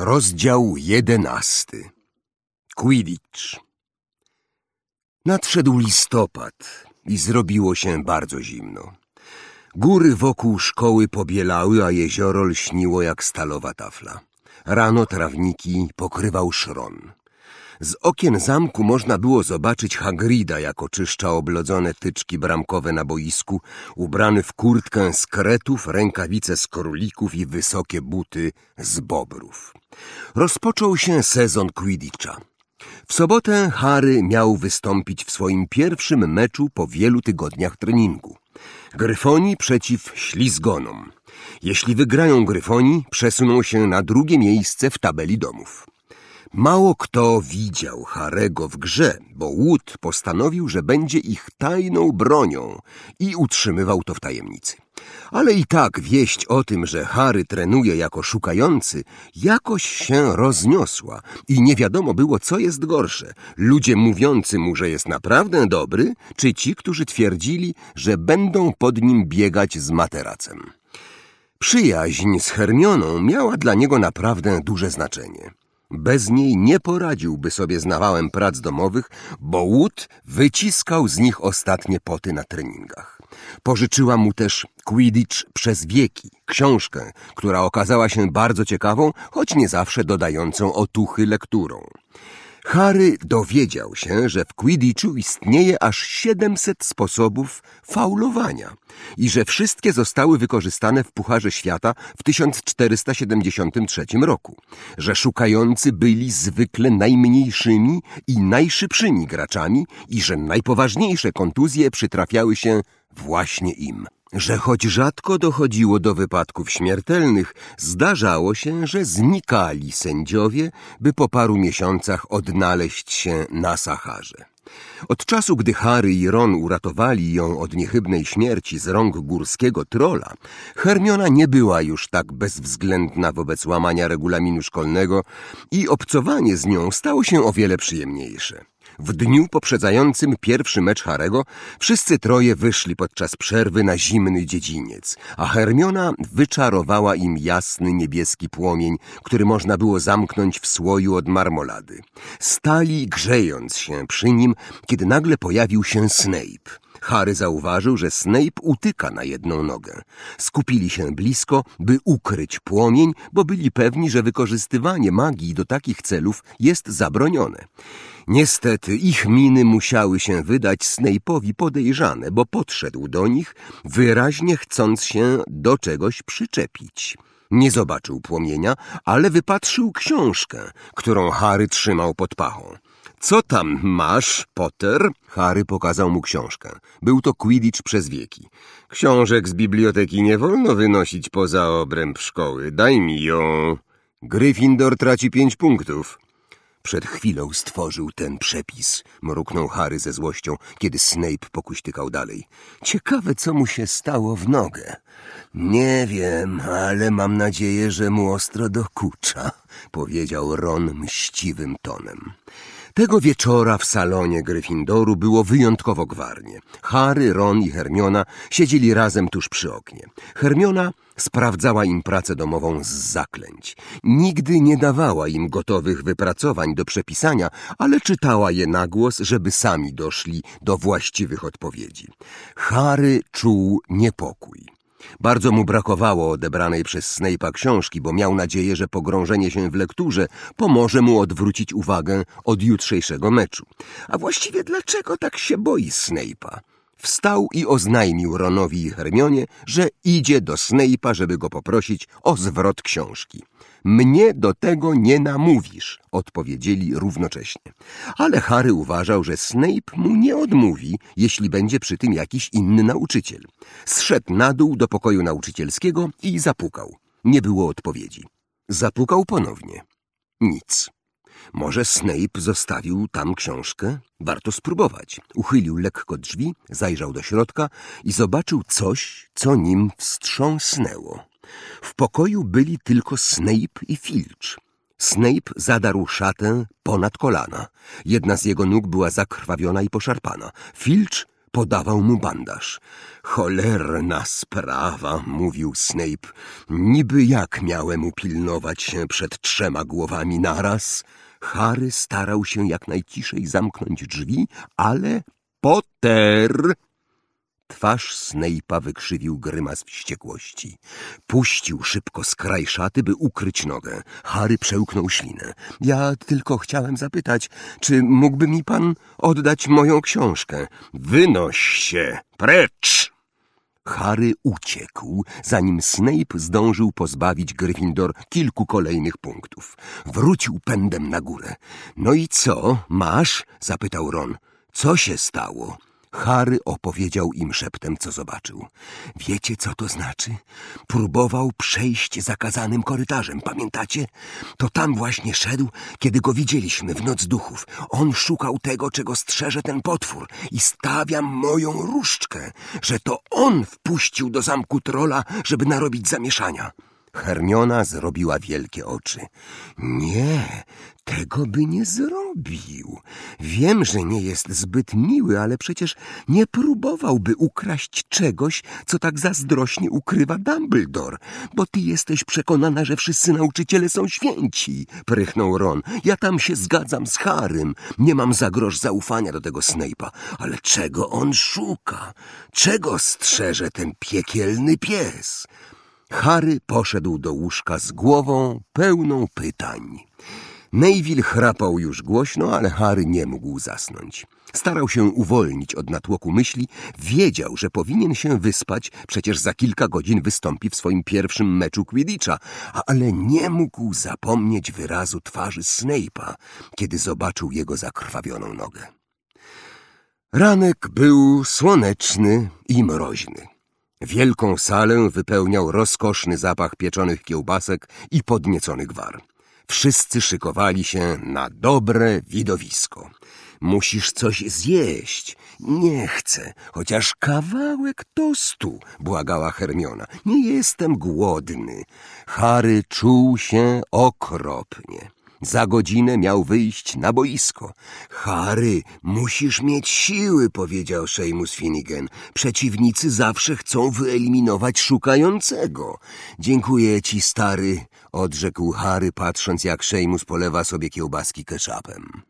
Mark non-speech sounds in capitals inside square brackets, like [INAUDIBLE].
Rozdział jedenasty Quidditch Nadszedł listopad i zrobiło się bardzo zimno. Góry wokół szkoły pobielały, a jezioro lśniło jak stalowa tafla. Rano trawniki pokrywał szron. Z okien zamku można było zobaczyć Hagrida, jak oczyszcza oblodzone tyczki bramkowe na boisku, ubrany w kurtkę z kretów, rękawice z królików i wysokie buty z bobrów. Rozpoczął się sezon Quidditcha. W sobotę Harry miał wystąpić w swoim pierwszym meczu po wielu tygodniach treningu. Gryfoni przeciw Ślizgonom. Jeśli wygrają Gryfoni, przesuną się na drugie miejsce w tabeli domów. Mało kto widział Harego w grze, bo Wood postanowił, że będzie ich tajną bronią i utrzymywał to w tajemnicy. Ale i tak wieść o tym, że Harry trenuje jako szukający, jakoś się rozniosła i nie wiadomo było, co jest gorsze. Ludzie mówiący mu, że jest naprawdę dobry, czy ci, którzy twierdzili, że będą pod nim biegać z materacem. Przyjaźń z Hermioną miała dla niego naprawdę duże znaczenie. Bez niej nie poradziłby sobie z nawałem prac domowych, bo Wood wyciskał z nich ostatnie poty na treningach. Pożyczyła mu też Quidditch przez wieki, książkę, która okazała się bardzo ciekawą, choć nie zawsze dodającą otuchy lekturą. Harry dowiedział się, że w Quidditchu istnieje aż 700 sposobów faulowania i że wszystkie zostały wykorzystane w Pucharze Świata w 1473 roku, że szukający byli zwykle najmniejszymi i najszybszymi graczami i że najpoważniejsze kontuzje przytrafiały się właśnie im że choć rzadko dochodziło do wypadków śmiertelnych, zdarzało się, że znikali sędziowie, by po paru miesiącach odnaleźć się na Saharze. Od czasu, gdy Harry i Ron uratowali ją od niechybnej śmierci z rąk górskiego trola, Hermiona nie była już tak bezwzględna wobec łamania regulaminu szkolnego i obcowanie z nią stało się o wiele przyjemniejsze. W dniu poprzedzającym pierwszy mecz Harego wszyscy troje wyszli podczas przerwy na zimny dziedziniec, a Hermiona wyczarowała im jasny niebieski płomień, który można było zamknąć w słoju od marmolady. Stali grzejąc się przy nim, kiedy nagle pojawił się Snape. Harry zauważył, że Snape utyka na jedną nogę. Skupili się blisko, by ukryć płomień, bo byli pewni, że wykorzystywanie magii do takich celów jest zabronione. Niestety ich miny musiały się wydać Snape'owi podejrzane, bo podszedł do nich, wyraźnie chcąc się do czegoś przyczepić. Nie zobaczył płomienia, ale wypatrzył książkę, którą Harry trzymał pod pachą. Co tam masz, Potter? Harry pokazał mu książkę. Był to Quidditch przez wieki. Książek z biblioteki nie wolno wynosić poza obręb szkoły. Daj mi ją. Gryffindor traci pięć punktów. Przed chwilą stworzył ten przepis, mruknął Harry ze złością, kiedy Snape pokuśtykał dalej. Ciekawe, co mu się stało w nogę. Nie wiem, ale mam nadzieję, że mu ostro dokucza, [LAUGHS] powiedział Ron mściwym tonem. Tego wieczora w salonie Gryffindoru było wyjątkowo gwarnie. Harry, Ron i Hermiona siedzieli razem tuż przy oknie. Hermiona sprawdzała im pracę domową z zaklęć. Nigdy nie dawała im gotowych wypracowań do przepisania, ale czytała je na głos, żeby sami doszli do właściwych odpowiedzi. Harry czuł niepokój. Bardzo mu brakowało odebranej przez Snape'a książki, bo miał nadzieję, że pogrążenie się w lekturze pomoże mu odwrócić uwagę od jutrzejszego meczu. A właściwie dlaczego tak się boi Snape'a? Wstał i oznajmił Ronowi i Hermionie, że idzie do Snape'a, żeby go poprosić o zwrot książki. Mnie do tego nie namówisz, odpowiedzieli równocześnie. Ale Harry uważał, że Snape mu nie odmówi, jeśli będzie przy tym jakiś inny nauczyciel. Zszedł na dół do pokoju nauczycielskiego i zapukał. Nie było odpowiedzi. Zapukał ponownie. Nic. Może Snape zostawił tam książkę? Warto spróbować. Uchylił lekko drzwi, zajrzał do środka i zobaczył coś, co nim wstrząsnęło. W pokoju byli tylko Snape i Filch. Snape zadarł szatę ponad kolana. Jedna z jego nóg była zakrwawiona i poszarpana. Filch Podawał mu bandaż. Cholerna sprawa, mówił Snape. Niby jak miałem upilnować się przed trzema głowami naraz? Harry starał się jak najciszej zamknąć drzwi, ale Potter Twarz Snape'a wykrzywił grymas wściekłości. Puścił szybko skraj szaty, by ukryć nogę. Harry przełknął ślinę. Ja tylko chciałem zapytać, czy mógłby mi pan oddać moją książkę? Wynoś się! Precz! Harry uciekł, zanim Snape zdążył pozbawić Gryffindor kilku kolejnych punktów. Wrócił pędem na górę. No i co, masz? zapytał Ron. Co się stało? Harry opowiedział im szeptem, co zobaczył. Wiecie, co to znaczy? Próbował przejść zakazanym korytarzem, pamiętacie? To tam właśnie szedł, kiedy go widzieliśmy w Noc Duchów. On szukał tego, czego strzeże ten potwór i stawiam moją różdżkę, że to on wpuścił do zamku trola, żeby narobić zamieszania. Hermiona zrobiła wielkie oczy. Nie, tego by nie zrobił. Wiem, że nie jest zbyt miły, ale przecież nie próbowałby ukraść czegoś, co tak zazdrośnie ukrywa Dumbledore, bo ty jesteś przekonana, że wszyscy nauczyciele są święci, prychnął Ron. Ja tam się zgadzam z Harym. Nie mam za grosz zaufania do tego Snape'a, ale czego on szuka? Czego strzeże ten piekielny pies? Harry poszedł do łóżka z głową pełną pytań. Neville chrapał już głośno, ale Harry nie mógł zasnąć. Starał się uwolnić od natłoku myśli, wiedział, że powinien się wyspać, przecież za kilka godzin wystąpi w swoim pierwszym meczu Quidditcha, ale nie mógł zapomnieć wyrazu twarzy Snape'a, kiedy zobaczył jego zakrwawioną nogę. Ranek był słoneczny i mroźny. Wielką salę wypełniał rozkoszny zapach pieczonych kiełbasek i podnieconych war. Wszyscy szykowali się na dobre widowisko. Musisz coś zjeść. Nie chcę, chociaż kawałek tostu, błagała Hermiona. Nie jestem głodny. Harry czuł się okropnie. Za godzinę miał wyjść na boisko. Harry, musisz mieć siły, powiedział Seamus Finnegan. Przeciwnicy zawsze chcą wyeliminować szukającego. Dziękuję ci, stary, odrzekł Harry, patrząc jak Seamus polewa sobie kiełbaski ketchupem.